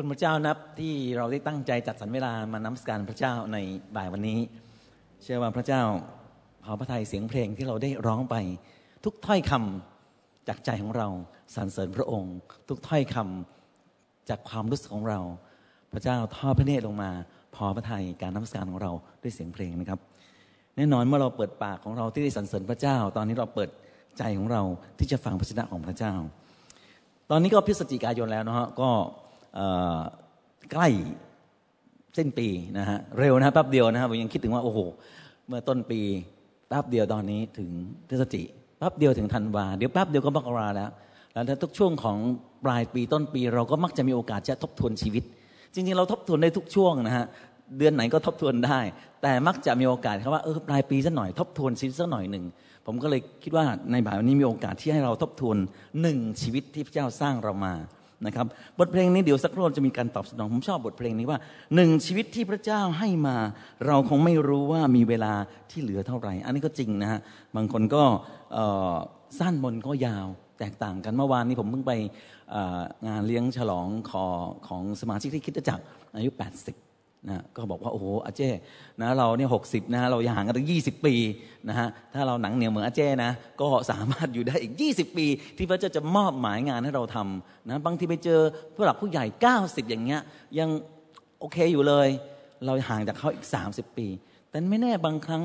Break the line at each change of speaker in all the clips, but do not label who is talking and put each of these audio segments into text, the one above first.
คุณพระเจ้านับที่เราได้ตั้งใจจัดสรรเวลามานมัสการพระเจ้าในบ่ายวันนี้ เชื่อว่าพระเจ้าพอพระทัยเสียงเพลงที่เราได้ร้องไป ทุกถ้อยคำจากใจของเราสรรเสริญพระองค์ ทุกถ้อยคำจากความรู้สึกของเรา พระเจ้าทอดพระเนตรลงมาพอพระทัยการนมัสการของเราด้วยเสียงเพลงนะครับ แน่นอนเมื่อเราเปิดปากของเราที่ได้สรรเสริญพระเจ้า ตอนนี้เราเปิดใจของเราที่จะฟังพระชนะของพระเจ้า ตอนนี้ก็พฤศจิกายนแล้วนะฮะก็ ใกล้สิ้นปีนะฮะเร็วนะแป๊บเดียวนะครับผมยังคิดถึงว่าโอ้โหเมื่อต้นปีแป๊บเดียวตอนนี้ถึงพฤศจิแป๊บเดียวถึงธันวาเดี๋ยวแป๊บเดียวก็มกราแล้วแล้วทุกช่วงของปลายปีต้นปี เราก็มักจะมีโอกาสจะทบทวนชีวิต จริง ๆ เราทบทวนได้ทุกช่วงนะฮะเดือนไหนก็ทบทวนได้ แต่มักจะมีโอกาสครับว่าเออปลายปีสักหน่อยทบทวนชีวิตสักหน่อยหนึ่งผมก็เลยคิดว่าในบ่ายวันนี้มีโอกาสที่ให้เราทบทวนหนึ่งชีวิตที่พระเจ้าสร้างเรามา นะครับบทเพลงนี้เดี๋ยวสักครู่จะมีการตอบสนองผมชอบบทเพลงนี้ว่าหนึ่งชีวิตที่พระเจ้าให้มา เราคงไม่รู้ว่ามีเวลาที่เหลือเท่าไหร่ อันนี้ก็จริงนะฮะบางคนก็สั้นบนก็ยาวแตกต่างกันเมื่อวานนี้ผมเพิ่งไปงานเลี้ยงฉลองขอของสมาชิกที่คิดจักรอายุ 80 นะก็บอกว่าโอ้โหอาเจ้นะเราเนี่ยหกสิบนะเราห่างกันตั้งยี่สิบปีนะฮะถ้าเราหนังเหนียวเหมือนอาเจ้นะก็สามารถอยู่ได้อีกยี่สิบปี ที่พระเจ้าจะมอบหมายงานให้เราทำนะบางทีไปเจอผู้หลักผู้ใหญ่เก้าสิบอย่างเงี้ยยังโอเคอยู่เลย เราห่างจากเขาอีกสามสิบปี แต่ไม่แน่บางครั้ง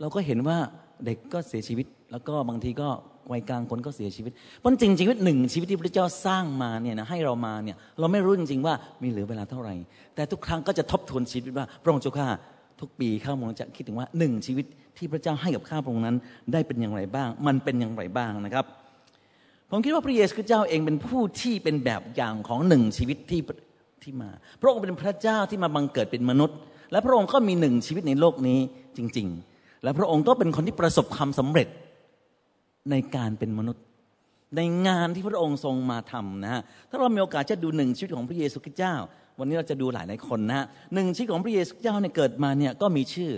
เราก็เห็นว่าเด็กก็เสียชีวิต แล้วก็บางทีก็ วัยกลางคนก็เสียชีวิตเพราะจริงชีวิตหนึ่งชีวิตที่พระเจ้าสร้างมาเนี่ยนะให้เรามาเนี่ยเราไม่รู้จริงๆว่ามีเหลือเวลาเท่าไหร่ แต่ทุกครั้งก็จะทบทวนชีวิตว่าพระองค์เจ้าข้าทุกปีข้ามงจะคิดถึงว่าหนึ่งชีวิตที่พระเจ้าให้กับข้าพระองค์นั้น ได้เป็นอย่างไรบ้าง มันเป็นอย่างไรบ้างนะครับ ผมคิดว่าพระเยซูเจ้าเองเป็นผู้ที่เป็นแบบอย่างของหนึ่งชีวิตที่ที่มา พระองค์เป็นพระเจ้าที่มาบังเกิดเป็นมนุษย์ และพระองค์ก็มีหนึ่งชีวิตในโลกนี้จริง ๆ และพระองค์ก็เป็นคนที่ประสบความสำเร็จ ในการเป็นมนุษย์ ในงานที่พระองค์ทรงมาทำนะฮะถ้าเรามีโอกาสจะดูหนึ่งชีวิตของพระเยซูคริสต์เจ้า วันนี้เราจะดูหลายหลายคนนะฮะหนึ่งชีวิตของพระเยซูคริสต์เจ้าเนี่ยเกิดมาเนี่ยก็มีชื่อ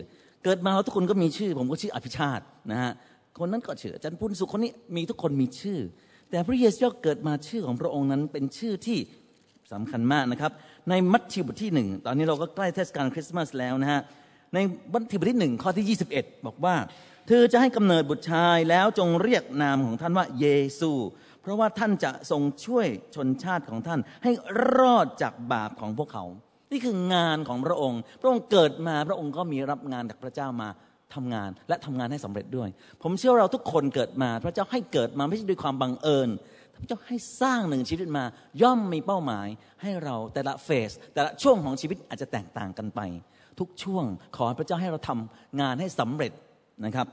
เกิดมาเราทุกคนก็มีชื่อ ผมก็ชื่ออภิชาตินะฮะคนนั้นก็ชื่ออาจารย์พุนสุขคนนี้มีทุกคนมีชื่อ แต่พระเยซูเจ้าเกิดมาชื่อของพระองค์นั้นเป็นชื่อที่สำคัญมากนะครับ ในมัทธิวบทที่หนึ่งตอนนี้เราก็ใกล้เทศกาลคริสต์มาสแล้วนะฮะในมัทธิวบทที่หนึ่งข้อที่ 21 บอกว่า เธอจะให้กำเนิดบุตรชายแล้วจงเรียกนามของท่านว่าเยซู เพราะว่าท่านจะทรงช่วยชนชาติของท่าน ให้รอดจากบาปของพวกเขา นี่คืองานของพระองค์ พระองค์เกิดมาพระองค์ก็มีรับงานจากพระเจ้ามาทำงานและทำงานให้สำเร็จด้วย ผมเชื่อเราทุกคนเกิดมา พระเจ้าให้เกิดมาไม่ใช่ด้วยความบังเอิญพระเจ้าให้สร้างหนึ่งชีวิตมา ย่อมมีเป้าหมายให้เราแต่ละเฟส แต่ละช่วงของชีวิตอาจจะแตกต่างกันไป ทุกช่วงขอพระเจ้าให้เราทำงานให้สำเร็จ นะครับ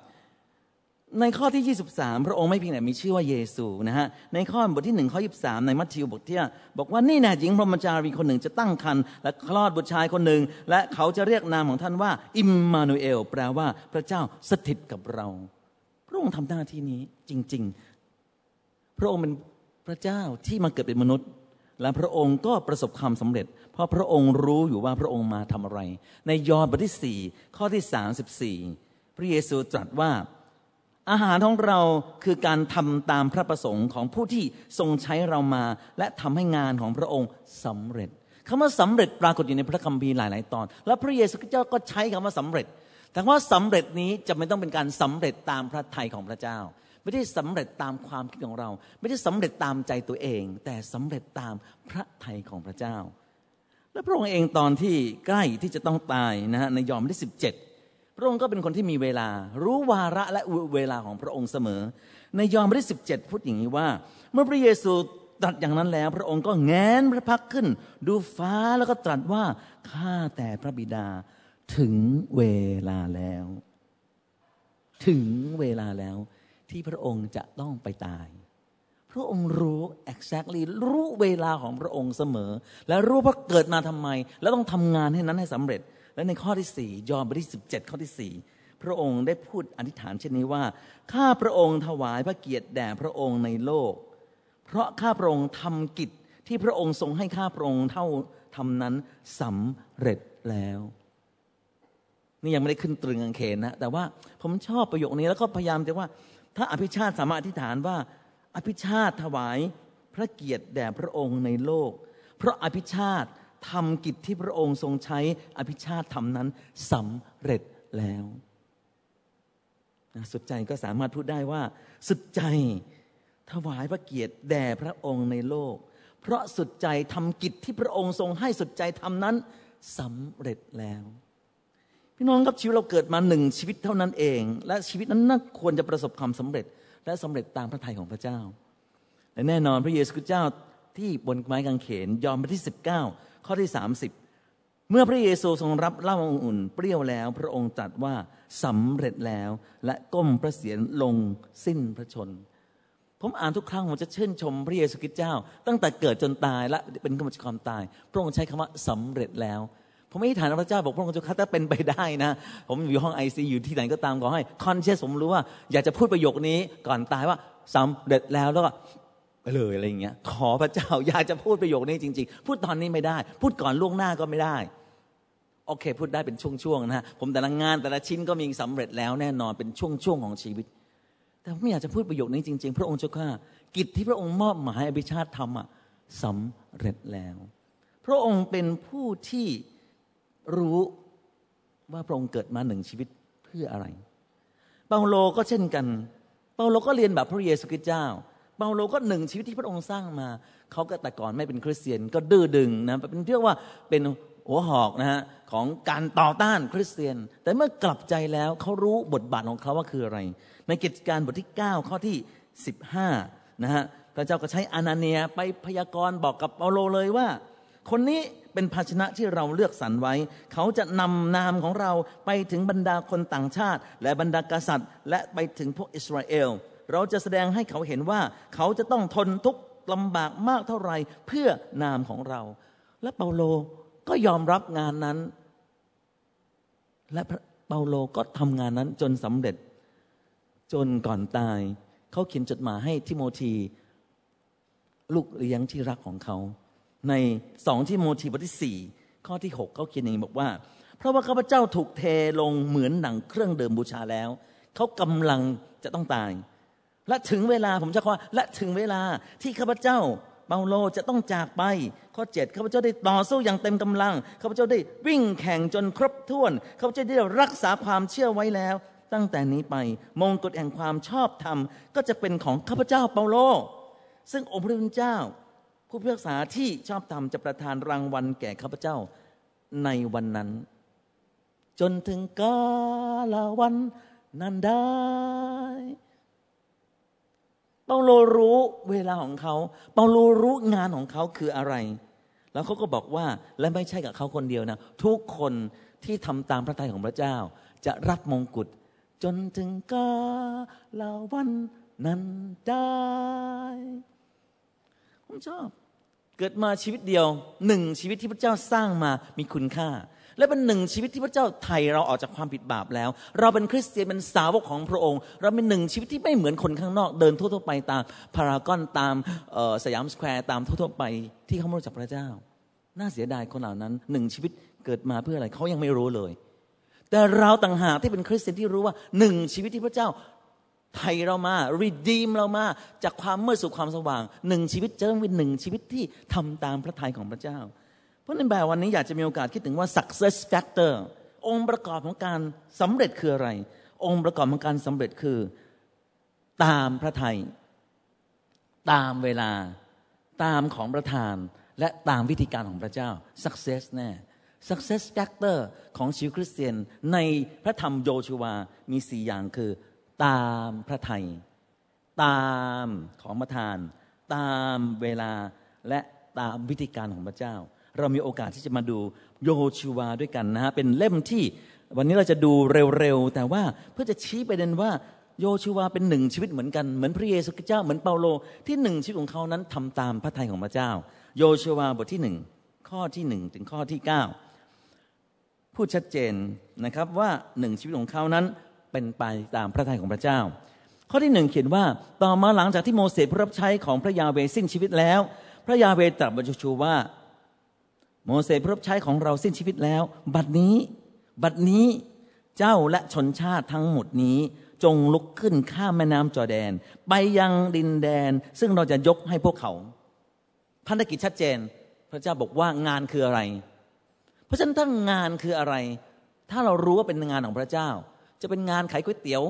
ในข้อที่ 23 พระองค์ไม่เพียงแต่มีชื่อว่าเยซูนะฮะในข้อบทที่หนึ่งข้อ23 ในมัทธิวบทที่บอกว่านี่นะหญิงพรหมจารีคนหนึ่งจะตั้งครรภ์และคลอดบุตรชายคนหนึ่ง และเขาจะเรียกนามของท่านว่า อิมมานูเอล แปลว่าพระเจ้าสถิตกับเรา พระองค์ทำหน้าที่นี้จริง ๆ พระองค์เป็นพระเจ้าที่มาเกิดเป็นมนุษย์และพระองค์ก็ประสบความสำเร็จ เพราะพระองค์รู้อยู่ว่าพระองค์มาทำอะไร ในยอห์นบทที่สี่ข้อที่สามสิบสี่ พระเยซูตรัสว่าอาหารของเราคือการทำตามพระประสงค์ของผู้ที่ทรงใช้เรามา และทำให้งานของพระองค์สำเร็จคำว่าสำเร็จปรากฏอยู่ในพระคัมภีร์หลาย ๆ ตอน และพระเยซูเจ้าก็ใช้คำว่าสำเร็จ แต่ว่าสำเร็จนี้จะไม่ต้องเป็นการสำเร็จตามพระทัยของพระเจ้า ไม่ได้สำเร็จตามความคิดของเรา ไม่ได้สำเร็จตามใจตัวเอง แต่สำเร็จตามพระทัยของพระเจ้า และพระองค์เองตอนที่ใกล้ที่จะต้องตายนะฮะในยอห์นที่สิบเจ็ด พระองค์ก็เป็นคนที่มีเวลา รู้วาระและเวลาของพระองค์เสมอ ในยอห์นบทที่สิบเจ็ดพูดอย่างนี้ว่า เมื่อพระเยซูตรัสอย่างนั้นแล้ว พระองค์ก็แงนพระพักขึ้น ดูฟ้าแล้วก็ตรัสว่าข้าแต่พระบิดาถึงเวลาแล้ว ถึงเวลาแล้ว ที่พระองค์จะต้องไปตาย พระองค์รู้ exactly รู้เวลาของพระองค์เสมอ และรู้ว่าเกิดมาทำไม แล้วต้องทำงานให้นั้นให้สำเร็จ และในข้อที่สี่ยอห์นบทที่สิบเจ็ดข้อที่สี่พระองค์ได้พูดอธิษฐานเช่นนี้ว่า ข้าพระองค์ถวายพระเกียรติแด่พระองค์ในโลก เพราะข้าพระองค์ทำกิจที่พระองค์ทรงให้ข้าพระองค์เท่าทำนั้นสำเร็จแล้ว นี่ยังไม่ได้ขึ้นตรึงกังเขนนะ แต่ว่าผมชอบประโยคนี้แล้วก็พยายามจะว่า ถ้าอภิชาติสามารถอธิษฐานว่า อภิชาติถวายพระเกียรติแด่พระองค์ในโลก เพราะอภิชาติ ทำกิจที่พระองค์ทรงใช้อภิชาติทำนั้นสำเร็จแล้วสุดใจก็สามารถพูดได้ว่า สุดใจถวายพระเกียรติแด่พระองค์ในโลก เพราะสุดใจทำกิจที่พระองค์ทรงให้สุดใจทำนั้นสำเร็จแล้ว พี่น้องครับชีวิตเราเกิดมาหนึ่งชีวิตเท่านั้นเอง และชีวิตนั้นน่าควรจะประสบความสำเร็จ และสำเร็จตามพระทัยของพระเจ้าและแน่นอนพระเยซูคริสต์เจ้า ที่บนไม้กางเขนยอมไปที่ 19 ข้อที่ 30 เมื่อพระเยซูทรงรับเหล้าอุ่นเปรี้ยวแล้ว พระองค์ตรัสว่าสำเร็จแล้วและก้มพระเศียรลงสิ้นพระชน ผมอ่านทุกครั้งผมจะชื่นชมพระเยซูคริสต์เจ้า ตั้งแต่เกิดจนตายและเป็นกำลังความตาย พระองค์ใช้คำว่าสำเร็จแล้วผมไม่ฐานพระเจ้าบอกพระองค์จะถ้าเป็นไปได้นะ ผมอยู่ห้องไอซีอยู่ที่ไหนก็ตามขอให้คอนเชสผมรู้ว่า อยากจะพูดประโยคนี้ก่อนตายว่าสำเร็จแล้วแล้วก็ ไปเลยอะไรอย่างเงี้ยขอพระเจ้าอยากจะพูดประโยคนี้จริง ๆ พูดตอนนี้ไม่ได้ พูดก่อนล่วงหน้าก็ไม่ได้โอเค พูดได้เป็นช่วงๆนะฮะผมแต่ละงานแต่ละชิ้นก็มีสำเร็จแล้วแน่นอนเป็นช่วงๆของชีวิต แต่ผมอยากจะพูดประโยคนี้จริง ๆ พระองค์เจ้าข้ากิจที่พระองค์มอบหมายอภิชาติทำอะสำเร็จแล้ว พระองค์เป็นผู้ที่รู้ว่าพระองค์เกิดมาหนึ่งชีวิตเพื่ออะไร เปาโลก็เช่นกัน เปาโลก็เรียนแบบพระเยซูคริสต์เจ้า เปาโลก็หนึ่งชีวิตที่พระองค์สร้างมา เขาก็แต่ก่อนไม่เป็นคริสเตียนก็ดื้อดึงนะเป็นเรียกว่าเป็นหัวหอกนะฮะของการต่อต้านคริสเตียน แต่เมื่อกลับใจแล้วเขารู้บทบาทของเขาว่าคืออะไร ในกิจการบทที่ 9 ข้อที่ 15นะฮะพระเจ้าก็ใช้อานาเนียไปพยากรณ์บอกกับเปาโลเลยว่า คนนี้เป็นภาชนะที่เราเลือกสรรไว้ เขาจะนำนามของเราไปถึงบรรดาคนต่างชาติ และบรรดากษัตริย์ และไปถึงพวกอิสราเอล เราจะแสดงให้เขาเห็นว่า เขาจะต้องทนทุกข์ลำบากมากเท่าไรเพื่อนามของเรา และเปาโลก็ยอมรับงานนั้น และเปาโลก็ทำงานนั้นจนสำเร็จ จนก่อนตาย เขาเขียนจดหมายให้ทิโมธีลูกเลี้ยงที่รักของเขา ในสองทิโมธีบทที่สี่ข้อที่หกเขาเขียนอย่างนี้บอกว่า เพราะว่าข้าพเจ้าถูกเทลงเหมือนหนังเครื่องเดิมบูชาแล้ว เขากำลังจะต้องตาย และถึงเวลาผมจะขอและถึงเวลาที่ข้าพเจ้าเปาโลจะต้องจากไป ข้อเจ็ดข้าพเจ้าได้ต่อสู้อย่างเต็มกำลังข้าพเจ้าได้วิ่งแข่งจนครบถ้วนข้าพเจ้าได้รักษาความเชื่อไว้แล้ว ตั้งแต่นี้ไปมงกุฎแห่งความชอบธรรม ก็จะเป็นของข้าพเจ้าเปาโล ซึ่งองค์พระผู้เป็นเจ้า ผู้พิพากษาที่ชอบธรรมจะประทานรางวัลแก่ข้าพเจ้าในวันนั้น จนถึงกาลวันนั้นได้ เปาโลรู้เวลาของเขาเปาโลรู้งานของเขาคืออะไร แล้วเขาก็บอกว่าและไม่ใช่กับเขาคนเดียวนะ ทุกคนที่ทำตามพระทัยของพระเจ้า จะรับมงกุฎจนถึงกาลาวันนั้นได้ผมชอบ เกิดมาชีวิตเดียวหนึ่งชีวิตที่พระเจ้าสร้างมามีคุณค่า และเป็นหนึ่งชีวิตที่พระเจ้าไถ่เราออกจากความผิดบาปแล้ว เราเป็นคริสเตียนเป็นสาวกของพระองค์ เราเป็นหนึ่งชีวิตที่ไม่เหมือนคนข้างนอกเดินทั่วๆไปตามพารากอนตามสยามสแควร์ตามทั่วๆไปที่เขาไม่รู้จักพระเจ้า น่าเสียดายคนเหล่านั้นหนึ่งชีวิตเกิดมาเพื่ออะไรเขายังไม่รู้เลย แต่เราต่างหากที่เป็นคริสเตียนที่รู้ว่าหนึ่งชีวิตที่พระเจ้าไถ่เรามา redeem เรามา จากความมืดสู่ความสว่างหนึ่งชีวิตจะต้องเป็นหนึ่งชีวิตที่ทำตามพระทัยของพระเจ้า เพราะในแบบวันนี้อยากจะมีโอกาสคิดถึงว่า success factor องค์ประกอบของการสำเร็จคืออะไร องค์ประกอบของการสำเร็จคือ ตามพระทัยตามเวลา ตามของประธาน และตามวิธีการของพระเจ้า success แน่ success factor ของชีวิตคริสเตียนในพระธรรมโยชูวา มีสี่อย่างคือ ตามพระทัยตามของประธาน ตามเวลาและตามวิธีการของพระเจ้า เรามีโอกาสที่จะมาดูโยชูวาด้วยกันนะฮะเป็นเล่มที่วันนี้เราจะดูเร็วๆ แต่ว่าเพื่อจะชี้ประเด็นว่าโยชูวาเป็นหนึ่งชีวิตเหมือนกันเหมือนพระเยซูคริสต์เจ้าเหมือนเปาโลที่หนึ่งชีวิตของเขานั้นทำตามพระทัยของพระเจ้า โยชูวาบทที่หนึ่งข้อที่หนึ่งถึงข้อที่เก้าพูดชัดเจนนะครับว่าหนึ่งชีวิตของเขานั้นเป็นไปตามพระทัยของพระเจ้า ข้อที่หนึ่งเขียนว่าต่อมาหลังจากที่โมเสสผู้รับใช้ของพระยาเวสิ้นชีวิตแล้ว พระยาเวตรัสบโยชูวา โมเสสพรับใช้ของเราสิ้นชีวิตแล้ว บัดนี้ บัดนี้เจ้าและชนชาติทั้งหมดนี้ จงลุกขึ้นข้ามแม่น้ำจอแดน ไปยังดินแดน ซึ่งเราจะยกให้พวกเขาพันธกิจชัดเจน พระเจ้าบอกว่างานคืออะไร เพราะฉะนั้นถ้างานคืออะไร ถ้าเรารู้ว่าเป็นงานของพระเจ้า จะเป็นงานขายก๋วยเตี๋ยว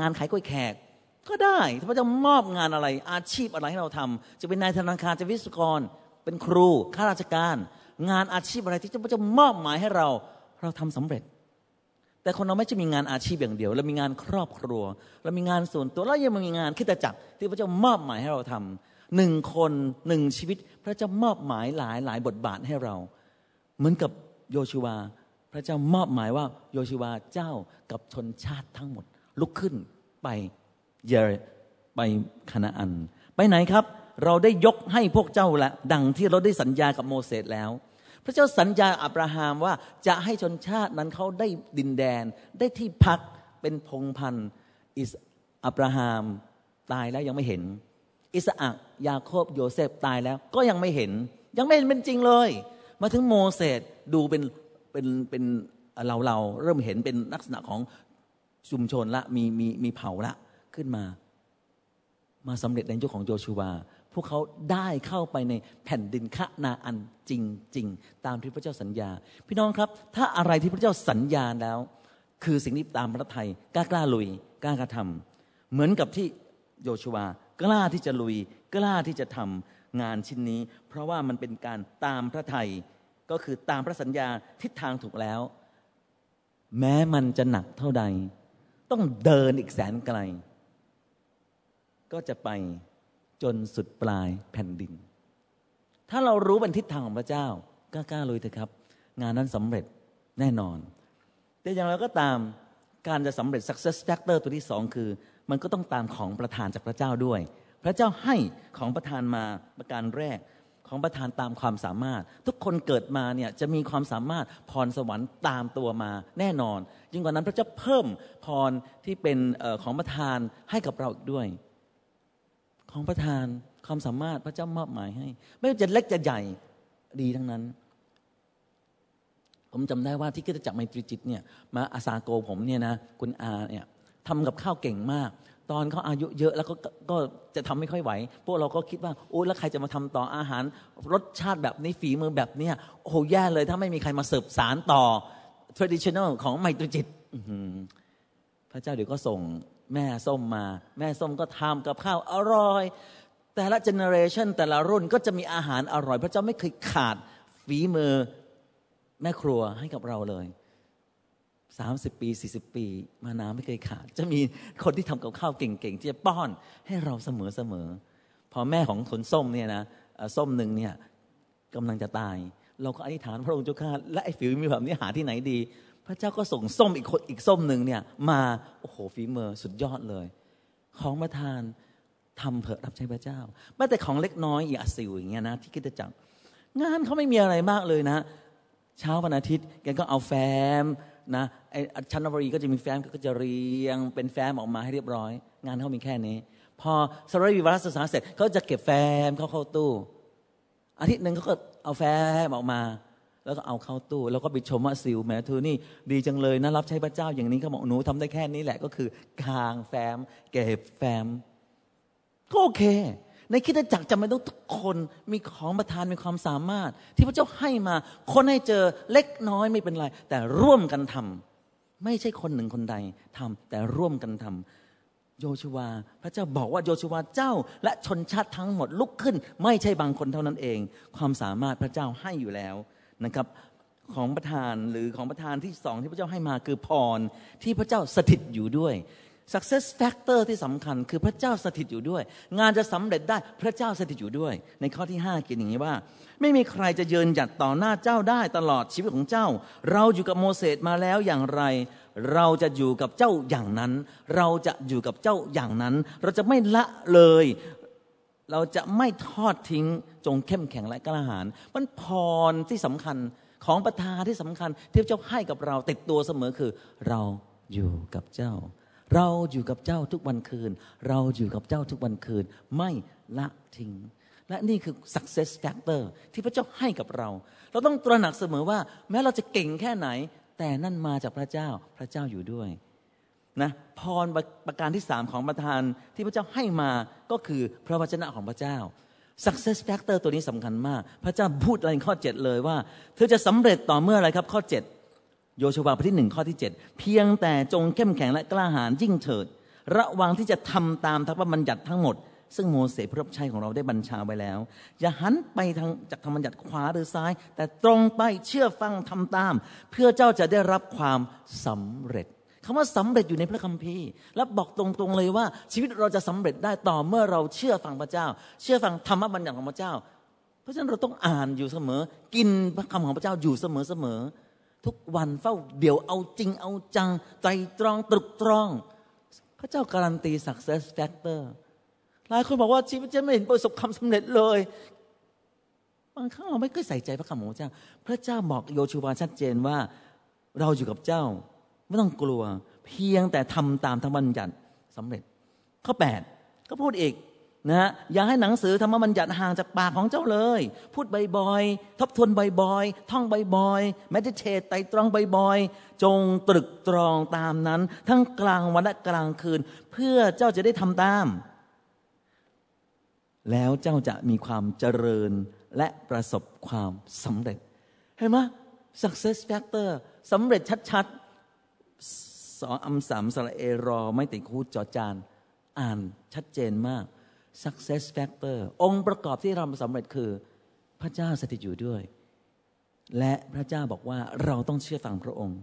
งานขายก๋วยแขก ก็ได้พระเจ้ามอบงานอะไร อาชีพอะไรให้เราทำจะเป็นนายธนาคารจะวิศวกร เป็นครูข้าราชการ งานอาชีพอะไรที่พระเจ้ามอบหมายให้เรา เราทำสำเร็จ แต่คนเราไม่จะมีงานอาชีพอย่างเดียวเรามีงานครอบครัวเรามีงานส่วนตัวแล้วยังมีงานคิดจักรที่พระเจ้ามอบหมายให้เราทำหนึ่งคนหนึ่งชีวิต พระเจ้ามอบหมายหลายหลายบทบาทให้เรา เหมือนกับโยชูวา พระเจ้ามอบหมายว่าโยชูวาเจ้ากับชนชาติทั้งหมด ลุกขึ้นไปเยอไปคณาอัน ไปไหนครับ เราได้ยกให้พวกเจ้าละดังที่เราได้สัญญากับโมเสสแล้ว พระเจ้าสัญญาอับราฮัมว่าจะให้ชนชาตินั้นเขาได้ดินแดน ได้ที่พักเป็นพงพันธ์อิสอับราฮัมตายแล้วยังไม่เห็น อิสอักยาโคบโยเซฟตายแล้วก็ยังไม่เห็น ยังไม่เป็นจริงเลย มาถึงโมเสสดูเป็นเป็นเป็นเราเราเริ่มเห็นเป็นลักษณะของชุมชนละมีมีมีเผ่าละขึ้นมา มาสำเร็จในยุคของโยชูวา พวกเขาได้เข้าไปในแผ่นดินคนาอันจริง ๆ ตามที่พระเจ้าสัญญา พี่น้องครับ ถ้าอะไรที่พระเจ้าสัญญาแล้ว คือสิ่งที่ตามพระทัยกล้ากล้าลุยกล้ากระทำเหมือนกับที่โยชวากล้าที่จะลุย กล้าที่จะทำงานชิ้นนี้ เพราะว่ามันเป็นการตามพระทัยก็คือตามพระสัญญาทิศทางถูกแล้ว แม้มันจะหนักเท่าใด ต้องเดินอีกแสนไกล ก็จะไป จนสุดปลายแผ่นดิน ถ้าเรารู้เป็นทิศทางของพระเจ้ากล้าๆเลยเถอะครับ งานนั้นสำเร็จแน่นอน แต่อย่างไรก็ตามการจะสำเร็จ success factor ตัวที่สองคือ มันก็ต้องตามของประทานจากพระเจ้าด้วย พระเจ้าให้ของประทานมาประการแรกของประทานตามความสามารถ ทุกคนเกิดมาเนี่ยจะมีความสามารถพรสวรรค์ตามตัวมาแน่นอนยิ่งกว่านั้นพระเจ้าเพิ่มพรที่เป็นของประทานให้กับเราอีกด้วย ของประทานความสามารถพระเจ้ามอบหมายให้ ไม่ว่าจะเล็กจะใหญ่ดีทั้งนั้น ผมจำได้ว่าที่กิจจักรไมตรีจิตเนี่ยมาอาสาโกผมเนี่ยนะคุณอาเนี่ยทำกับข้าวเก่งมาก ตอนเขาอายุเยอะแล้วก็ก็จะทำไม่ค่อยไหว พวกเราก็คิดว่าโอ้แล้วใครจะมาทำต่ออาหาร รสชาติแบบนี้ฝีมือแบบเนี้ยโอ้โหแย่เลยถ้าไม่มีใครมาเสิร์ฟสารต่อ traditional ของไมตรีจิตพระเจ้าเดี๋ยวก็ส่ง แม่ส้มมา แม่ส้มก็ทำกับข้าวอร่อย แต่ละเจเนอเรชันแต่ละรุ่นก็จะมีอาหารอร่อย พระเจ้าไม่เคยขาดฝีมือแม่ครัวให้กับเราเลยสามสิบปีสี่สิบปี มานาไม่เคยขาด จะมีคนที่ทำกับข้าวเก่งๆที่จะป้อนให้เราเสมอเสมอพอแม่ของขนส้มเนี่ยนะส้มหนึ่งเนี่ยกำลังจะตาย เราก็อธิษฐานพระองค์เจ้าข้าและไอ้ฝีมือแบบนี้หาที่ไหนดี พระเจ้าก็ส่งส้มอีกคนอีกส้มหนึ่งเนี่ย มาโอ้โหฝีมือสุดยอดเลย ของประทานทำเผื่อรับใช้พระเจ้าแม้แต่ของเล็กน้อยอย่างสิวอย่างเงี้ยนะที่คิดจะจังงานเขาไม่มีอะไรมากเลยนะ เช้าวันอาทิตย์แกก็เอาแฟ้มนะไอ้ชั้นนบรีก็จะมีแฟ้มก็จะเรียงเป็นแฟ้มออกมาให้เรียบร้อย งานเขามีแค่นี้ พอสรวิวัฒศึกษาเสร็จเขาจะเก็บแฟ้มเข้าเข้าตู้ อาทิตย์หนึ่งเขาก็เอาแฟ้มออกมา แล้วก็เอาเข้าตู้แล้วก็ไปชมว่าซิลแม้เธอนี่ ดีจังเลยนะรับใช้พระเจ้าอย่างนี้เขาบอกหนูทำได้แค่นี้แหละก็คือกางแฟ้มเก็บแฟ้มก็โอเค ในคิดจักรจำเป็นต้องทุกคนมีของประทานมีความสามารถ ที่พระเจ้าให้มาคนให้เจอเล็กน้อยไม่เป็นไร แต่ร่วมกันทำไม่ใช่คนหนึ่งคนใดทำแต่ร่วมกันทำโยชูวา พระเจ้าบอกว่าโยชูวาเจ้า และชนชาติทั้งหมดลุกขึ้น ไม่ใช่บางคนเท่านั้นเอง ความสามารถพระเจ้าให้อยู่แล้ว นะครับของประธานหรือของประธานที่สองที่พระเจ้าให้มาคือพรที่พระเจ้าสถิตอยู่ด้วย success factor ที่สำคัญคือพระเจ้าสถิตอยู่ด้วย งานจะสำเร็จได้พระเจ้าสถิตอยู่ด้วย ในข้อที่5เขียนอย่างนี้ว่า ไม่มีใครจะเยืนหยัดต่อหน้าเจ้าได้ตลอดชีวิตของเจ้า เราอยู่กับโมเสสมาแล้วอย่างไร เราจะอยู่กับเจ้าอย่างนั้น เราจะอยู่กับเจ้าอย่างนั้น เราจะไม่ละเลย เราจะไม่ทอดทิ้งจงเข้มแข็งและกล้าหาญมันพรที่สำคัญของประทานที่สำคัญที่พระเจ้าให้กับเราติดตัวเสมอคือ เราอยู่กับเจ้า เราอยู่กับเจ้าทุกวันคืน เราอยู่กับเจ้าทุกวันคืน ไม่ละทิ้ง และนี่คือ success factor ที่พระเจ้าให้กับเรา เราต้องตระหนักเสมอว่า แม้เราจะเก่งแค่ไหน แต่นั่นมาจากพระเจ้าพระเจ้าอยู่ด้วย นะพรประการที่สามของประทานที่พระเจ้าให้มาก็คือพระวจนะของพระเจ้า success factor ตัวนี้สำคัญมาก พระเจ้าพูดอะไรข้อ 7 เลยว่า เธอจะสำเร็จต่อเมื่ออะไรครับข้อ 7 โยชวาบทที่หนึ่งข้อที่ 7 เพียงแต่จงเข้มแข็งและกล้าหาญยิ่งเถิด ระวังที่จะทำตามทัพบัญญัติทั้งหมด ซึ่งโมเสสผู้รับใช้ของเราได้บัญชาไว้แล้ว อย่าหันไปทางจากธรรมบัญญัติขวาหรือซ้าย แต่ตรงไปเชื่อฟังทำตาม เพื่อเจ้าจะได้รับความสำเร็จ คำว่าสำเร็จอยู่ในพระคัมภีร์ และบอกตรงๆเลยว่า ชีวิตเราจะสำเร็จได้ต่อเมื่อเราเชื่อฟังพระเจ้า เชื่อฟังธรรมบัญญัติของพระเจ้า เพราะฉะนั้นเราต้องอ่านอยู่เสมอ กินพระคำของพระเจ้าอยู่เสมอเสมอทุกวันเฝ้าเดี๋ยวเอาจริงเอาจังใจตรองตรึกตรอง พระเจ้าการันตี success factor หลายคนบอกว่าชีวิตจะไม่เห็นประสบความสำเร็จเลยบางครั้งเราไม่เคยใส่ใจพระคำของพระเจ้า พระเจ้าบอกโยชูวาชัดเจนว่า เราอยู่กับเจ้า ไม่ต้องกลัว เพียงแต่ทำตามธรรมบัญญัติสำเร็จ ข้อ 8 ก็พูดอีกนะฮะอย่าให้หนังสือธรรมบัญญัติห่างจากปากของเจ้าเลย พูดบ่อยๆ ทบทวนบ่อยๆ ท่องบ่อยๆ meditate ไตรตรองบ่อยๆ จงตรึกตรองตามนั้น ทั้งกลางวันและกลางคืน เพื่อเจ้าจะได้ทำตาม แล้วเจ้าจะมีความเจริญและประสบความสำเร็จ เห็นไหม success factor สำเร็จชัดๆ สองอัมสามสระเอรอ ไม่ติดคูดจอจาน อ่านชัดเจนมาก success factor องค์ประกอบที่เราสำเร็จคือ พระเจ้าสถิตอยู่ด้วย และพระเจ้าบอกว่าเราต้องเชื่อฟังพระองค์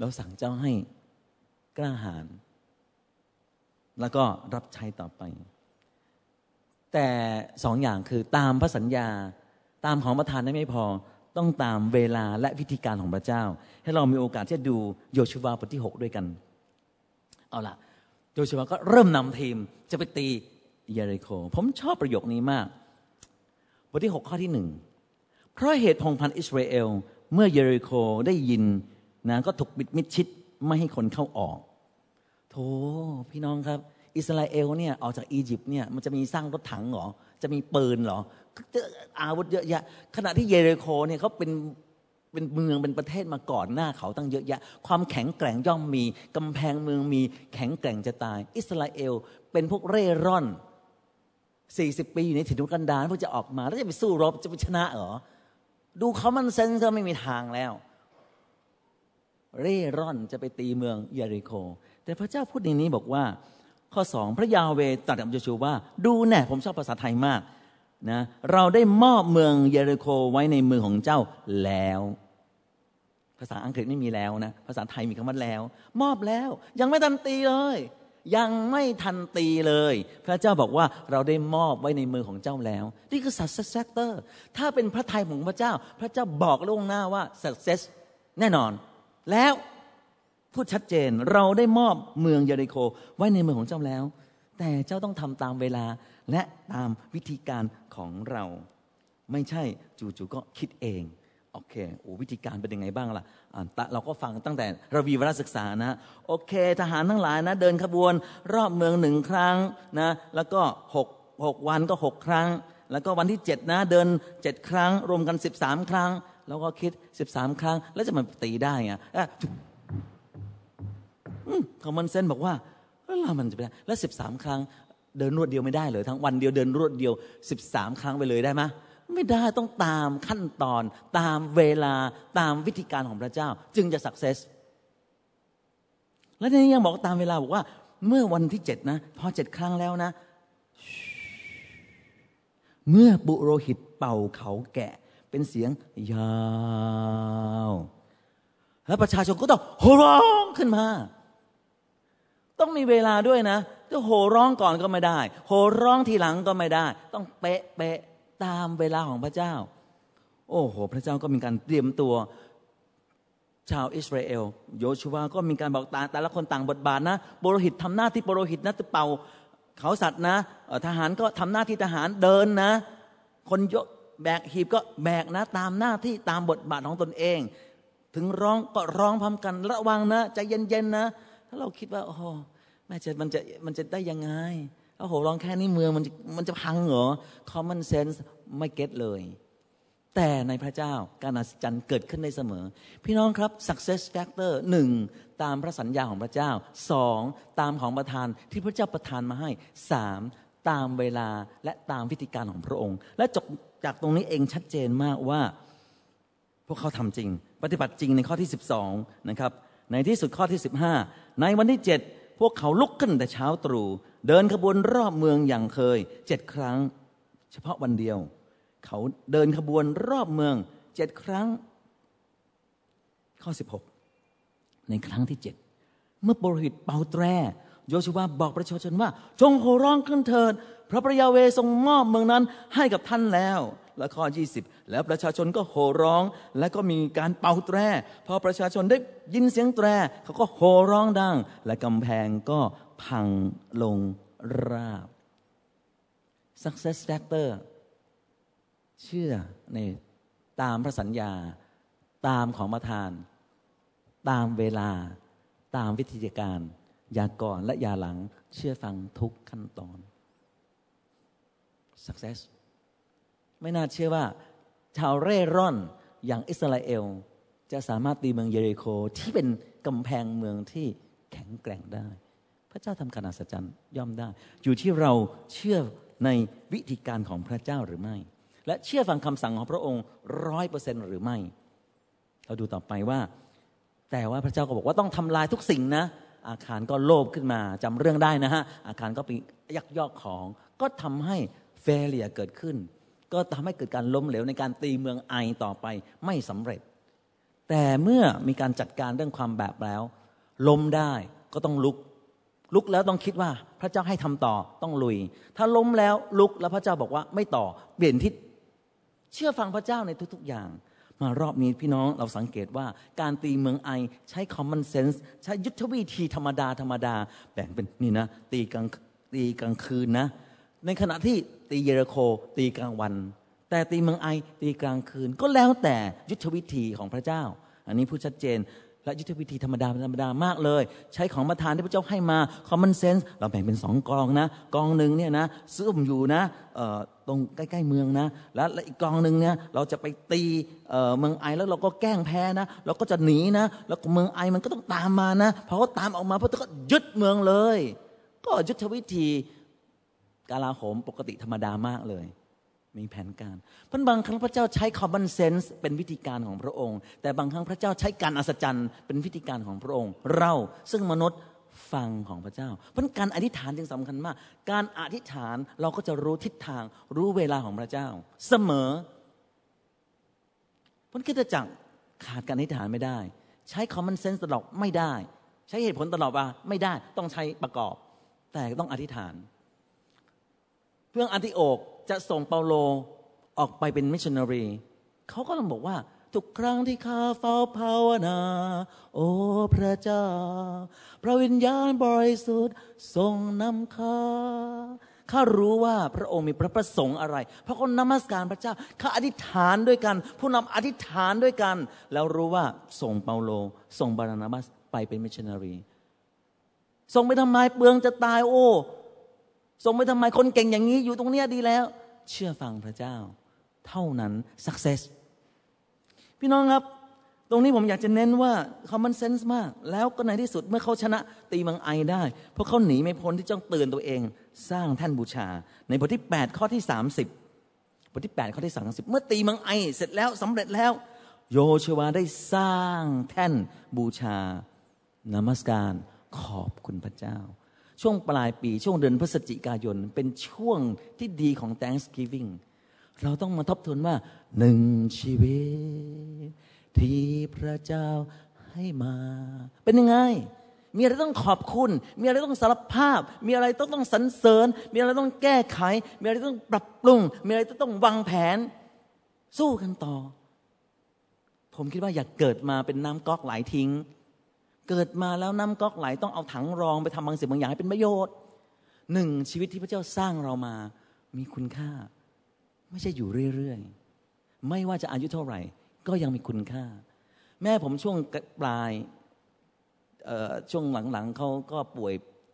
เราสั่งเจ้าให้กล้าหาญแล้วก็รับใช้ต่อไป แต่สองอย่างคือตามพระสัญญาตามของประทานได้ไม่พอ ต้องตามเวลาและวิธีการของพระเจ้า ให้เรามีโอกาสที่จะดูโยชูวาบทที่ 6 ด้วยกัน เอาล่ะ โยชูวาก็เริ่มนำทีมจะไปตีเยริโค ผมชอบประโยคนี้มาก บทที่ 6 ข้อที่หนึ่งเพราะเหตุพงพันอิสราเอล เมื่อเยริโคได้ยินนะก็ถูกปิดมิดชิดไม่ให้คนเข้าออกโธพี่น้องครับ อิสราเอลเนี่ยออกจากอียิปต์เนี่ยมันจะมีสร้างรถถังหรอ จะมีปืนหรอ อาวุธเยอะแยะ ขณะที่เยเรโคเนี่ยเขาเป็นเป็นเมืองเป็นประเทศมาก่อนหน้าเขาตั้งเยอะแยะ ความแข็งแกร่งย่อมมีกำแพงเมืองมีแข็งแกร่งจะตาย อิสราเอลเป็นพวกเร่ร่อนสี่สิบปีอยู่ในถิ่นทุกันดารเพื่อจะออกมาแล้วจะไปสู้รบจะไปชนะเหรอดูเขามันเซนก็ไม่มีทางแล้ว เร่ร่อนจะไปตีเมืองเยริโค แต่พระเจ้าพูดอย่างนี้บอกว่า ข้อสองพระยาเวตรัสกับโยชูว่า ดูแน่ผมชอบภาษาไทยมาก นะเราได้มอบเมืองเยริโคไว้ในมือของเจ้าแล้ว ภาษาอังกฤษไม่มีแล้วนะ ภาษาไทยมีคำว่าแล้ว มอบแล้ว ยังไม่ทันตีเลย ยังไม่ทันตีเลย พระเจ้าบอกว่าเราได้มอบไว้ในมือของเจ้าแล้ว นี่คือ success factor ถ้าเป็นพระทัยของพระเจ้า พระเจ้าบอกล่วงหน้าว่า success แน่นอน แล้วพูดชัดเจนเราได้มอบเมืองเยริโคไว้ในมือของเจ้าแล้ว แต่เจ้าต้องทำตามเวลา และตามวิธีการของเรา ไม่ใช่จู่ๆก็คิดเองโอเคโอ้วิธีการเป็นยังไงบ้างล่ะเราก็ฟังตั้งแต่ระวีวรศึกษานะ โอเค ทหารทั้งหลายนะ เดินขบวนรอบเมืองหนึ่งครั้งนะ แล้วก็หกหกวันก็หกครั้ง แล้วก็วันที่เจ็ดนะ เดินเจ็ดครั้ง รวมกันสิบสามครั้ง แล้วก็คิดสิบสามครั้ง แล้วจะมาตีได้ไงคอมมอนเซนบอกว่าแล้วมันจะไปได้แล้วสิบสามครั้ง เดินรวดเดียวไม่ได้เลยทั้งวันเดียวเดินรวดเดียวสิบสามครั้งไปเลยได้ไหมไม่ได้ต้องตามขั้นตอน ตามเวลาตามวิธีการของพระเจ้า จึงจะสักเซสแล้วนี้ยังบอกตามเวลาบอกว่า เมื่อวันที่เจ็ดนะพอเจ็ดครั้งแล้วนะ เมื่อบุโรหิตเป่าเขาแกะ เป็นเสียงยาวแล้วประชาชนก็ต้องโห่ร้องขึ้นมา ต้องมีเวลาด้วยนะ จะโห่ร้องก่อนก็ไม่ได้ โห่ร้องทีหลังก็ไม่ได้ ต้องเป๊ะเป๊ะตามเวลาของพระเจ้า โอ้โห พระเจ้าก็มีการเตรียมตัว ชาวอิสราเอล โยชูวาก็มีการบอกตาแต่ละคนต่างบทบาทนะบรหิตทำหน้าที่บรหิตนะจะเป่าเขาสัตว์นะทหารก็ทำหน้าที่ทหารเดินนะ คนยกแบกหีบก็แบกนะตามหน้าที่ตามบทบาทของตนเอง ถึงร้องก็ร้องพร้อมกันระวังนะใจเย็นๆนะ ถ้าเราคิดว่าโอ้ แม่จะมันจะมันจะได้ยังไงโอ้โหร้องแค่นี้เมืองมันมันจะพังเหรอ common sense ไม่เก็ตเลย แต่ในพระเจ้าการอัศจรรย์เกิดขึ้นได้เสมอ พี่น้องครับ success factor หนึ่งตามพระสัญญาของพระเจ้าสองตามของประทานที่พระเจ้าประทานมาให้สามตามเวลาและตามวิธีการของพระองค์ และจบจากตรงนี้เองชัดเจนมากว่า พวกเขาทำจริง ปฏิบัติจริงในข้อที่ 12นะครับในที่สุดข้อที่ 15 ในวันที่ 7 พวกเขาลุกขึ้นแต่เช้าตรู่เดินขบวนรอบเมืองอย่างเคยเจ็ดครั้ง เฉพาะวันเดียว เขาเดินขบวนรอบเมืองเจ็ดครั้ง ข้อ 16 ในครั้งที่เจ็ดเมื่อปรหิตเป่าแตรโยชูวาบอกประชาชนว่า จงโห่ร้องขึ้นเถิดพระประยาเวทรงมอบเมืองนั้นให้กับท่านแล้ว และข้อ 20 แล้วประชาชนก็โห่ร้อง และก็มีการเป่าแตรพอประชาชนได้ยินเสียงแตรเขาก็โห่ร้องดัง และกำแพงก็พังลงราบ success factor เชื่อในตามพระสัญญาตามของประทาน ตามเวลาตามวิธีการยาก่อนและยาหลังเชื่อฟังทุกขั้นตอน success ไม่น่าเชื่อว่า ชาวเร่ร่อนอย่างอิสราเอล จะสามารถตีเมืองเยริโคที่เป็นกำแพงเมืองที่แข็งแกร่งได้ พระเจ้าทำการอัศจรรย์ย่อมได้ อยู่ที่เราเชื่อในวิธีการของพระเจ้าหรือไม่ และเชื่อฟังคำสั่งของพระองค์ร้อยเปอร์เซ็นหรือไม่ เราดูต่อไปว่า แต่ว่าพระเจ้าก็บอกว่าต้องทำลายทุกสิ่งนะอาคารก็โลภขึ้นมาจำเรื่องได้นะฮะอาคารก็ไปยักยอกของ ก็ทำให้เฟเลียเกิดขึ้น ก็ทำให้เกิดการล้มเหลวในการตีเมืองไอต่อไปไม่สำเร็จ แต่เมื่อมีการจัดการเรื่องความแบบแล้ว ล้มได้ก็ต้องลุก ลุกแล้วต้องคิดว่าพระเจ้าให้ทำต่อต้องลุย ถ้าล้มแล้วลุกแล้วพระเจ้าบอกว่าไม่ต่อเปลี่ยนทิศเชื่อฟังพระเจ้าในทุก ๆ อย่าง มารอบนี้พี่น้องเราสังเกตว่าการตีเมืองไอใช้ common sense ใช้ยุทธวิธีธรรมดาธรรมดาแบ่งเป็นนี่นะตีกลางตีกลางคืนนะ ในขณะที่ตีเยริโคตีกลางวัน แต่ตีเมืองไอตีกลางคืน ก็แล้วแต่ยุทธวิธีของพระเจ้า อันนี้พูดชัดเจนและยุทธวิธีธรรมดาธรรมดามากเลย ใช้ของประทานที่พระเจ้าให้มา common sense เราแบ่งเป็นสองกองนะ กองหนึ่งเนี่ยนะซึมอยู่นะตรงใกล้ๆเมืองนะ แล้วอีกกองหนึ่งเนี่ยเราจะไปตีเมืองไอแล้วเราก็แกล้งแพ้นะเราก็จะหนีนะ แล้วเมืองไอมันก็ต้องตามมานะพอเขาตามออกมาพระเจ้าก็ยึดเมืองเลย ก็ยุทธวิธี กาลาโหมปกติธรรมดามากเลย มีแผนการเพราะบางครั้งพระเจ้าใช้ common sense เป็นวิธีการของพระองค์ แต่บางครั้งพระเจ้าใช้การอัศจรรย์ เป็นวิธีการของพระองค์ เราซึ่งมนุษย์ฟังของพระเจ้า เพราะการอธิษฐานจึงสำคัญมาก การอธิษฐานเราก็จะรู้ทิศทางรู้เวลาของพระเจ้า เสมอเพราะคิดจักขาดการอธิษฐานไม่ได้ ใช้ common sense ตลอดไม่ได้ ใช้เหตุผลตลอดว่าไม่ได้ต้องใช้ประกอบ แต่ต้องอธิษฐาน เพื่องอันติโอกจะส่งเปาโลออกไปเป็นมิชชันนารีเขาก็ต้องบอกว่า ทุกครั้งที่ข้าเฝ้าภาวนา โอ้พระเจ้า พระวิญญาณบริสุทธิ์ทรงนำข้าข้ารู้ว่าพระองค์มีพระประสงค์อะไรเพราะคนนมัสการพระเจ้า ข้าอธิษฐานด้วยกัน ผู้นำอธิษฐานด้วยกัน แล้วรู้ว่าส่งเปาโล ส่งบารานาบัสไปเป็นมิชชันนารี ส่งไปทำไมเปลืองจะตายโอ้ ส่งไปทำไมคนเก่งอย่างนี้อยู่ตรงเนี้ยดีแล้ว เชื่อฟังพระเจ้า เท่านั้น success พี่น้องครับ ตรงนี้ผมอยากจะเน้นว่า common sense มาก แล้วก็ในที่สุดเมื่อเขาชนะตีมังไอได้ เพราะเขาหนีไม่พ้นที่จ้องเตือนตัวเอง สร้างแท่นบูชา ในบทที่ 8 ข้อที่ 30บทที่ 8 ข้อที่ 30 เมื่อตีมังไอเสร็จแล้วสำเร็จแล้ว โยชวาได้สร้างแท่นบูชานมัสการขอบคุณพระเจ้า ช่วงปลายปีช่วงเดือนพฤศจิกายน เป็นช่วงที่ดีของ Thanksgiving เราต้องมาทบทวนว่าหนึ่งชีวิต ที่พระเจ้าให้มา เป็นยังไง มีอะไรต้องขอบคุณ มีอะไรต้องสารภาพ มีอะไรต้องต้องสรรเสริญ มีอะไรต้องแก้ไข มีอะไรต้องปรับปรุง มีอะไรต้องวางแผน สู้กันต่อ ผมคิดว่าอยากเกิดมาเป็นน้ำก๊อกไหลทิ้ง เกิดมาแล้วน้ำก๊อกไหลต้องเอาถังรองไปทำบางสิ่งบางอย่างให้เป็นประโยชน์หนึ่งชีวิตที่พระเจ้าสร้างเรามา มีคุณค่า ไม่ใช่อยู่เรื่อยๆ ไม่ว่าจะอายุเท่าไหร่ ก็ยังมีคุณค่า แม่ผมช่วงปลายช่วงหลังๆเขาก็ป่วย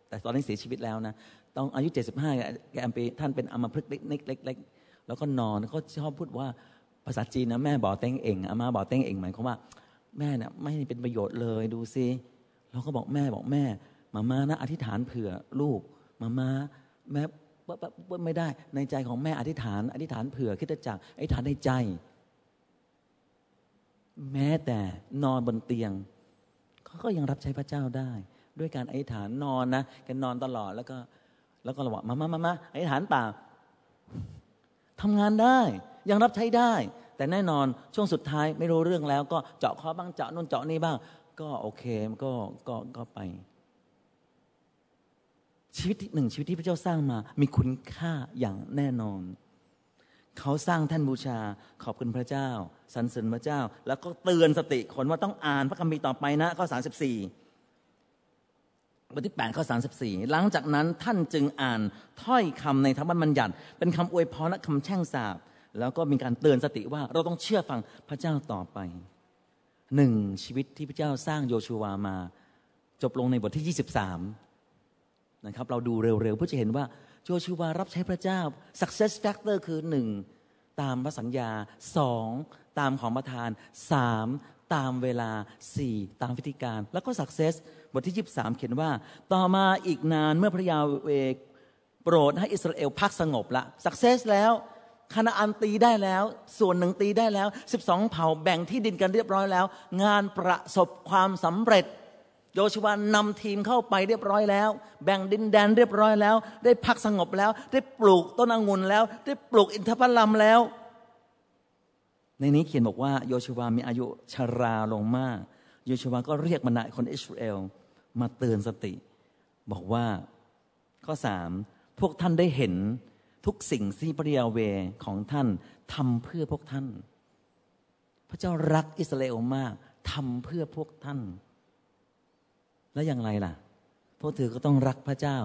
แต่ตอนนี้เสียชีวิตแล้วนะต้องอายุ 75แกมปีท่านเป็นอัมพฤกษ์เล็กๆแล้วก็นอนเขาชอบพูดว่าภาษาจีนนะแม่บอกเต้งเองอามาบอกเต้งเองหมายความว่า แม่เนะ่ยไม่เป็นประโยชน์เลยดูซิเราก็บอกแม่บอกแม่ มาม่านะ อธิษฐานเผื่อลูก มาม่าแม่ไม่ได้ ในใจของแม่อธิษฐาน อธิษฐานเผื่อคิดจักอธิษฐานในใจ แม้แต่นอนบนเตียงเขาก็ยังรับใช้พระเจ้าได้ ด้วยการอธิษฐานนอนนะแกนอนตลอดแล้วก็ แล้วก็ระหว่างมามามามาอธิษฐานป่าทำงานได้ ยังรับใช้ได้ แต่แน่นอนช่วงสุดท้ายไม่รู้เรื่องแล้ว ก็เจาะคอบ้างเจาะนู่นเจาะนี่บ้าง ก็โอเคมันก็ก็ก็ไป ชีวิตหนึ่งชีวิตที่พระเจ้าสร้างมา มีคุณค่าอย่างแน่นอน เขาสร้างท่านบูชาขอบคุณพระเจ้าสรรเสริญพระเจ้า แล้วก็เตือนสติคนว่าต้องอ่านพระคัมภีร์ต่อไปนะข้อสาสิบสี่บทที่8ข้อ34 หลังจากนั้นท่านจึงอ่านถ้อยคำในธรรมบัญญัติ เป็นคำอวยพรและคำแช่งสาบ แล้วก็มีการเตือนสติว่าเราต้องเชื่อฟังพระเจ้าต่อไปหนึ่งชีวิตที่พระเจ้าสร้างโยชูวามา จบลงในบทที่ 23นะครับเราดูเร็วๆเพื่อจะเห็นว่าโยชูวารับใช้พระเจ้า success factor คือหนึ่งตามพระสัญญาสองตามของประทานสามตามเวลาสี่ตามวิธีการ แล้วก็ success บทที่ 23 เขียนว่า ต่อมาอีกนานเมื่อพระยาเวโปรดให้อิสราเอลพักสงบละ success แล้ว คณาอันตีได้แล้ว ส่วนหนึ่งตีได้แล้ว 12 เผ่าแบ่งที่ดินกันเรียบร้อยแล้ว งานประสบความสำเร็จ โยชวานำทีมเข้าไปเรียบร้อยแล้ว แบ่งดินแดนเรียบร้อยแล้ว ได้พักสงบแล้ว ได้ปลูกต้นองุ่นแล้ว ได้ปลูกอินทผลัมแล้ว ในนี้เขียนบอกว่าโยชวามีอายุชาราลงมาก โยชวาก็เรียกบรรดาคนอิสราเอลมาเตือนสติ บอกว่าข้อสามพวกท่านได้เห็น ทุกสิ่งที่พระยาเวของท่านทำเพื่อพวกท่าน พระเจ้ารักอิสราเอลมากทำเพื่อพวกท่าน แล้วอย่างไรล่ะ พวกเธอก็ต้องรักพระเจ้า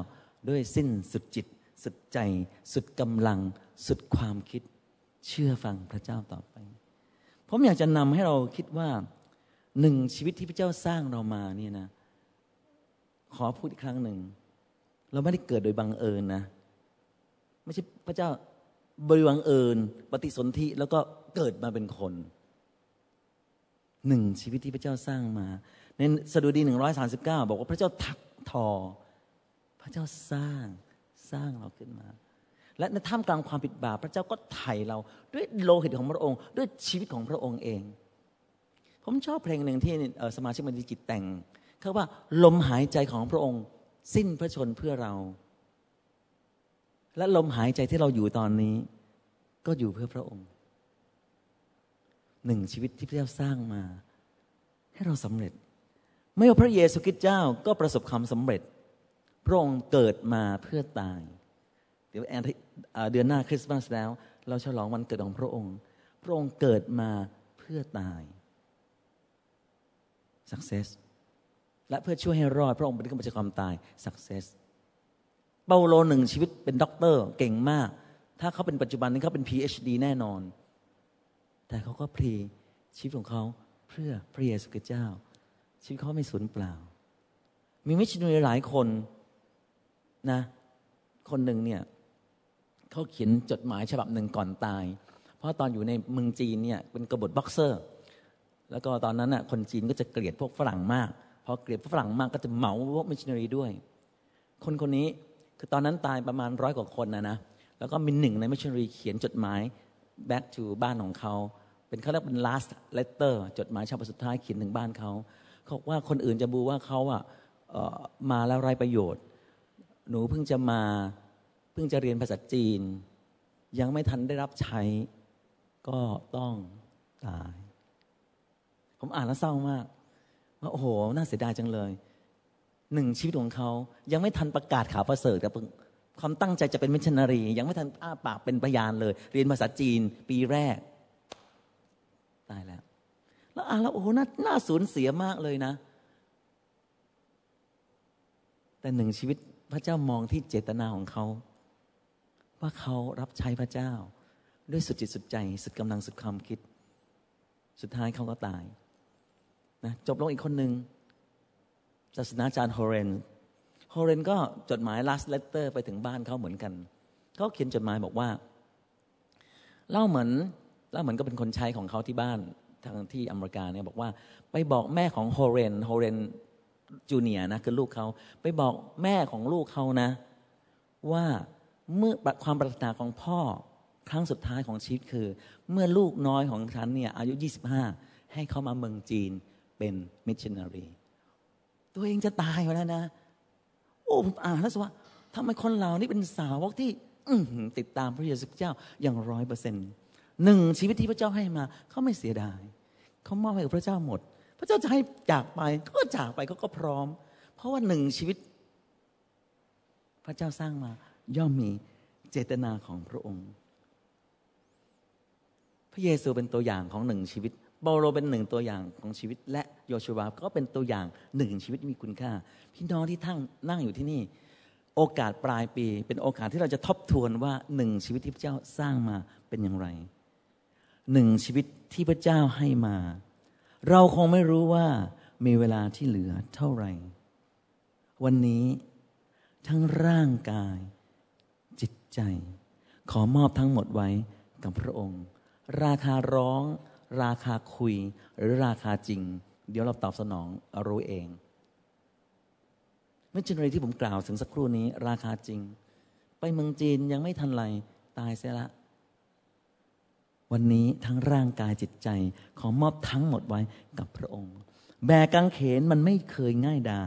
ด้วยสิ้นสุดจิต สุดใจ สุดกำลัง สุดความคิด เชื่อฟังพระเจ้าต่อไป ผมอยากจะนำให้เราคิดว่าหนึ่งชีวิตที่พระเจ้าสร้างเรามาเนี่ยนะ ขอพูดอีกครั้งหนึ่ง เราไม่ได้เกิดโดยบังเอิญนะ ไม่ใช่พระเจ้าบริวังเอิญปฏิสนธิแล้วก็เกิดมาเป็นคนหนึ่งชีวิตที่พระเจ้าสร้างมา ในสดุดีหนึ่งร้อยสาสิบเก้าบอกว่าพระเจ้าทักทอ พระเจ้าสร้างสร้างเราขึ้นมา และในท่ามกลางความผิดบาปพระเจ้าก็ไถ่เราด้วยโลหิตของพระองค์ ด้วยชีวิตของพระองค์เอง ผมชอบเพลงหนึ่งที่สมาชิกมันดีจิตแต่งเขาว่าลมหายใจของพระองค์ สิ้นพระชนเพื่อเรา และลมหายใจที่เราอยู่ตอนนี้ ก็อยู่เพื่อพระองค์ หนึ่งชีวิตที่พระเจ้าสร้างมา ให้เราสำเร็จ ไม่ว่าพระเยซูคริสต์เจ้าก็ประสบความสำเร็จ พระองค์เกิดมาเพื่อตาย เดี๋ยวเดือนหน้าคริสต์มาสแล้ว เราฉลองวันเกิดของพระองค์ พระองค์เกิดมาเพื่อตาย success และเพื่อช่วยให้รอด พระองค์เป็นขึ้นมาจากความตาย success เปาโลหนึ่งชีวิตเป็นด็อกเตอร์เก่งมาก ถ้าเขาเป็นปัจจุบันนี้เขาเป็น PhD แน่นอน แต่เขาก็พลีชีวิตของเขาเพื่อพระเยซูคริสต์เจ้า ชีวิตเขาไม่สูญเปล่า มีมิชชันนารีหลายคนนะ คนหนึ่งเนี่ยเขาเขียนจดหมายฉบับหนึ่งก่อนตาย เพราะตอนอยู่ในเมืองจีนเนี่ยเป็นกบฏบ็อกเซอร์ แล้วก็ตอนนั้นน่ะคนจีนก็จะเกลียดพวกฝรั่งมากพอเกลียดฝรั่งมากก็จะเหมาพวกมิชชันนารีด้วย คนคนนี้ คือตอนนั้นตายประมาณร้อยกว่าคนนะนะแล้วก็มีหนึ่งในมิชชันนารีเขียนจดหมาย back to บ้านของเขา เป็นเขาเรียกเป็น last letter จดหมายฉบับสุดท้ายเขียนถึงบ้านเขาเขาบอกว่าคนอื่นจะบูว่าเขาอะมาแล้วไรประโยชน์ หนูเพิ่งจะมาเพิ่งจะเรียนภาษาจีน ยังไม่ทันได้รับใช้ ก็ต้องตาย ผมอ่านแล้วเศร้ามากว่าโอ้โห น่าเสียดายจังเลย หนึ่งชีวิตของเขายังไม่ทันประกาศข่าวประเสริฐกับความตั้งใจจะเป็นมิชชันนารี ยังไม่ทันอ้าปากเป็นพยานเลย เรียนภาษาจีนปีแรก ตายแล้ว แล้วอ่านแล้วโอ้โหน่าน่าสูญเสียมากเลยนะ แต่หนึ่งชีวิตพระเจ้ามองที่เจตนาของเขา ว่าเขารับใช้พระเจ้า ด้วยสุดจิตสุดใจ สุดกำลังสุดความคิด สุดท้ายเขาก็ตายนะจบลงอีกคนหนึ่ง ศาสนาจารย์โฮเรนโฮเรนก็จดหมาย last letter ไปถึงบ้านเขาเหมือนกันเขาเขียนจดหมายบอกว่า เล่าเหมือนเล่าเหมือนก็เป็นคนใช้ของเขาที่บ้านทางที่อเมริกาเนี่ยบอกว่า ไปบอกแม่ของ Horace Horace Junior นะคือลูกเขาไปบอกแม่ของลูกเขานะ ว่าเมื่อความปรารถนาของพ่อครั้งสุดท้ายของชีวิตคือ เมื่อลูกน้อยของฉันเนี่ยอายุ 25 ให้เขามาเมืองจีนเป็นมิชชันนารี ตัวเองจะตายอยู่แล้วนะ โอ้ผมอ่านแล้วสิว่าทำไมคนเหล่านี้เป็นสาวกที่ติดตามพระเยซูเจ้าอย่างร้อยเปอร์เซ็นต์หนึ่งชีวิตที่พระเจ้าให้มา เขาไม่เสียดาย เขามอบให้กับพระเจ้าหมด พระเจ้าจะให้จากไปก็จากไปเขาก็พร้อม เพราะว่าหนึ่งชีวิต พระเจ้าสร้างมา ย่อมมีเจตนาของพระองค์ พระเยซูเป็นตัวอย่างของหนึ่งชีวิตเปาโลเป็นหนึ่งตัวอย่างของชีวิตและ โยชูวาก็เป็นตัวอย่างหนึ่งชีวิตที่มีคุณค่า พี่น้องที่ทั้งนั่งอยู่ที่นี่ โอกาสปลายปี เป็นโอกาสที่เราจะทบทวนว่าหนึ่งชีวิตที่พระเจ้าสร้างมาเป็นอย่างไรหนึ่งชีวิตที่พระเจ้าให้มา เราคงไม่รู้ว่ามีเวลาที่เหลือเท่าไหร่ วันนี้ทั้งร่างกาย จิตใจ ขอมอบทั้งหมดไว้กับพระองค์ ราคาร้อง ราคาคุย หรือราคาจริง เดี๋ยวเราตอบสนองรู้เองไม่ใช่เลยที่ผมกล่าวถึงสักครู่นี้ ราคาจริง ไปเมืองจีนยังไม่ทันไรตายเสียละ วันนี้ทั้งร่างกายจิตใจ ขอมอบทั้งหมดไว้กับพระองค์ แบกกางเขนมันไม่เคยง่ายได้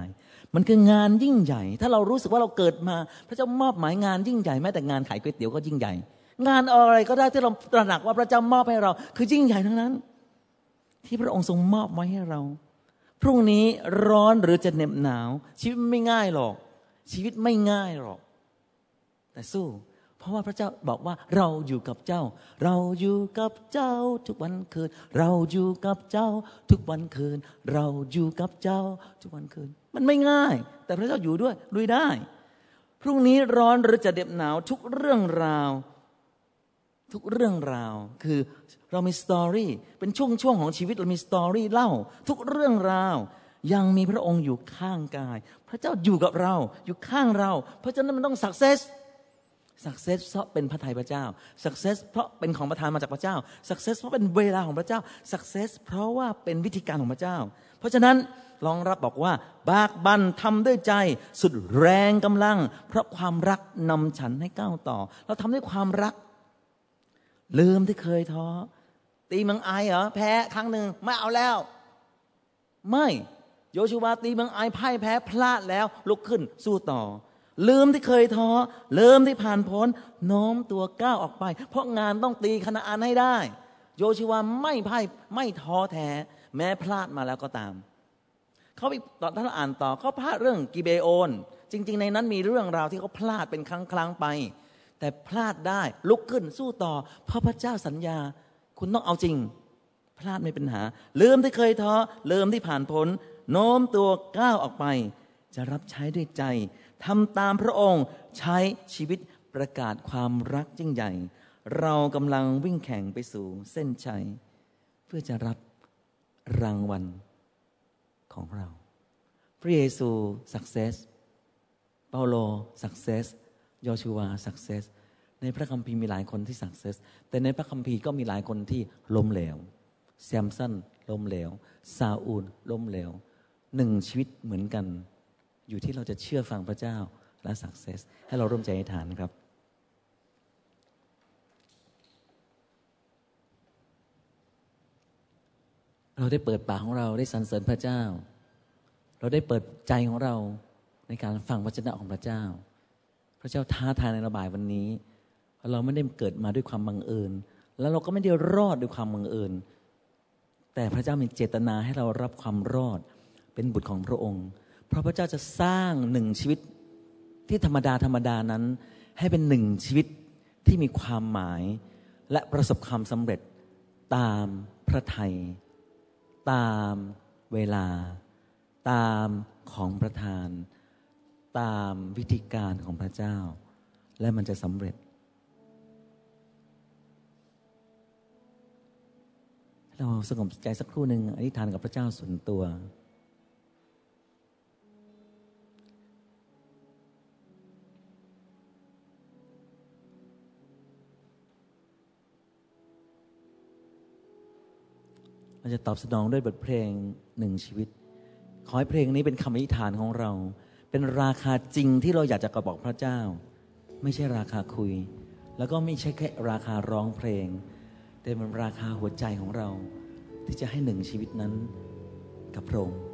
มันคืองานยิ่งใหญ่ ถ้าเรารู้สึกว่าเราเกิดมา พระเจ้ามอบหมายงานยิ่งใหญ่แม้แต่งานขายก๋วยเตี๋ยวก็ยิ่งใหญ่ งานอะไรก็ได้ที่เราตระหนักว่าพระเจ้ามอบให้เรา คือยิ่งใหญ่ทั้งนั้น ที่พระองค์ทรงมอบไว้ให้เรา พรุ่งนี้ร้อนหรือจะเหน็บหนาว ชีวิตไม่ง่ายหรอก ชีวิตไม่ง่ายหรอก แต่สู้ เพราะว่าพระเจ้าบอกว่าเราอยู่กับเจ้า เราอยู่กับเจ้าทุกวันคืน เราอยู่กับเจ้า ทุกวันคืน เราอยู่กับเจ้า ทุกวันคืน มันไม่ง่าย แต่พระเจ้าอยู่ด้วยลุยได้ พรุ่งนี้ร้อนหรือจะเด็บหนาวทุกเรื่องราว ทุกเรื่องราวคือเรามีสตอรี่เป็นช่วงช่วงของชีวิตเรามีสตอรี่เล่า ทุกเรื่องราว ยังมีพระองค์อยู่ข้างกาย พระเจ้าอยู่กับเราอยู่ข้างเรา เพราะฉะนั้นมันต้อง success success เพราะเป็นพระทัยพระเจ้า success เพราะเป็นของประทานมาจากพระเจ้า success เพราะเป็นเวลาของพระเจ้า success เพราะว่าเป็นวิธีการของพระเจ้า เพราะฉะนั้นลองรับบอกว่า บากบันทำด้วยใจ สุดแรงกำลัง เพราะความรักนำฉันให้ก้าวต่อ เราทำด้วยความรัก ลืมที่เคยท้อ ตีเมืองไอเหรอแพ้ครั้งหนึ่งไม่เอาแล้ว ไม่โยชูวาตีเมืองไอพ่ายแพ้พลาดแล้ว ลุกขึ้นสู้ต่อ ลืมที่เคยท้อลืมที่ผ่านพ้นโน้มตัวก้าวออกไป เพราะงานต้องตีคณะอันให้ได้ โยชูวาไม่พ่ายไม่ท้อแท้แม้พลาดมาแล้วก็ตามเขาไปตอนท่านอ่านต่อเขาพลาดเรื่องกิเบโอน จริง ๆ ในนั้นมีเรื่องราวที่เขาพลาดเป็นครั้งครั้งไป แต่พลาดได้ลุกขึ้นสู้ต่อ เพราะพระเจ้าสัญญา คุณต้องเอาจริง พลาดไม่เป็นหา ลืมที่เคยท้อลืมที่ผ่านพ้น โน้มตัวก้าวออกไป จะรับใช้ด้วยใจทำตามพระองค์ใช้ชีวิตประกาศความรักยิ่งใหญ่ เรากำลังวิ่งแข่งไปสู่เส้นชัย เพื่อจะรับรางวัลของเรา พระเยซู success เปาโล success ยอชูวา success ในพระคัมภีร์มีหลายคนที่ success แต่ในพระคัมภีร์ก็มีหลายคนที่ล้มเหลวแซมสันล้มเหลวซาอูลล้มเหลวหนึ่งชีวิตเหมือนกัน อยู่ที่เราจะเชื่อฟังพระเจ้าและ success ให้เราร่วมใจอธิษฐานครับเราได้เปิดปากของเราได้สรรเสริญพระเจ้า เราได้เปิดใจของเราในการฟังพระเจ้าของพระเจ้า พระเจ้าท้าทายในระบายวันนี้ เราไม่ได้เกิดมาด้วยความบังเอิญ แล้วเราก็ไม่ได้รอดด้วยความบังเอิญ แต่พระเจ้ามีเจตนาให้เรารับความรอดเป็นบุตรของพระองค์ เพราะพระเจ้าจะสร้างหนึ่งชีวิตที่ธรรมดาธรรมดานั้น ให้เป็นหนึ่งชีวิตที่มีความหมาย และประสบความสำเร็จตามพระทัยตามเวลา ตามของประทาน ตามวิธีการของพระเจ้า และมันจะสำเร็จ เราสงบใจสักครู่หนึ่งอธิษฐานกับพระเจ้าส่วนตัว เราจะตอบสนองด้วยบทเพลงหนึ่งชีวิต ขอให้เพลงนี้เป็นคำอธิษฐานของเรา เป็นราคาจริงที่เราอยากจะกระบอกพระเจ้า ไม่ใช่ราคาคุย แล้วก็ไม่ใช่แค่ราคาร้องเพลง แต่มันราคาหัวใจของเราที่จะให้หนึ่งชีวิตนั้นกับพระองค์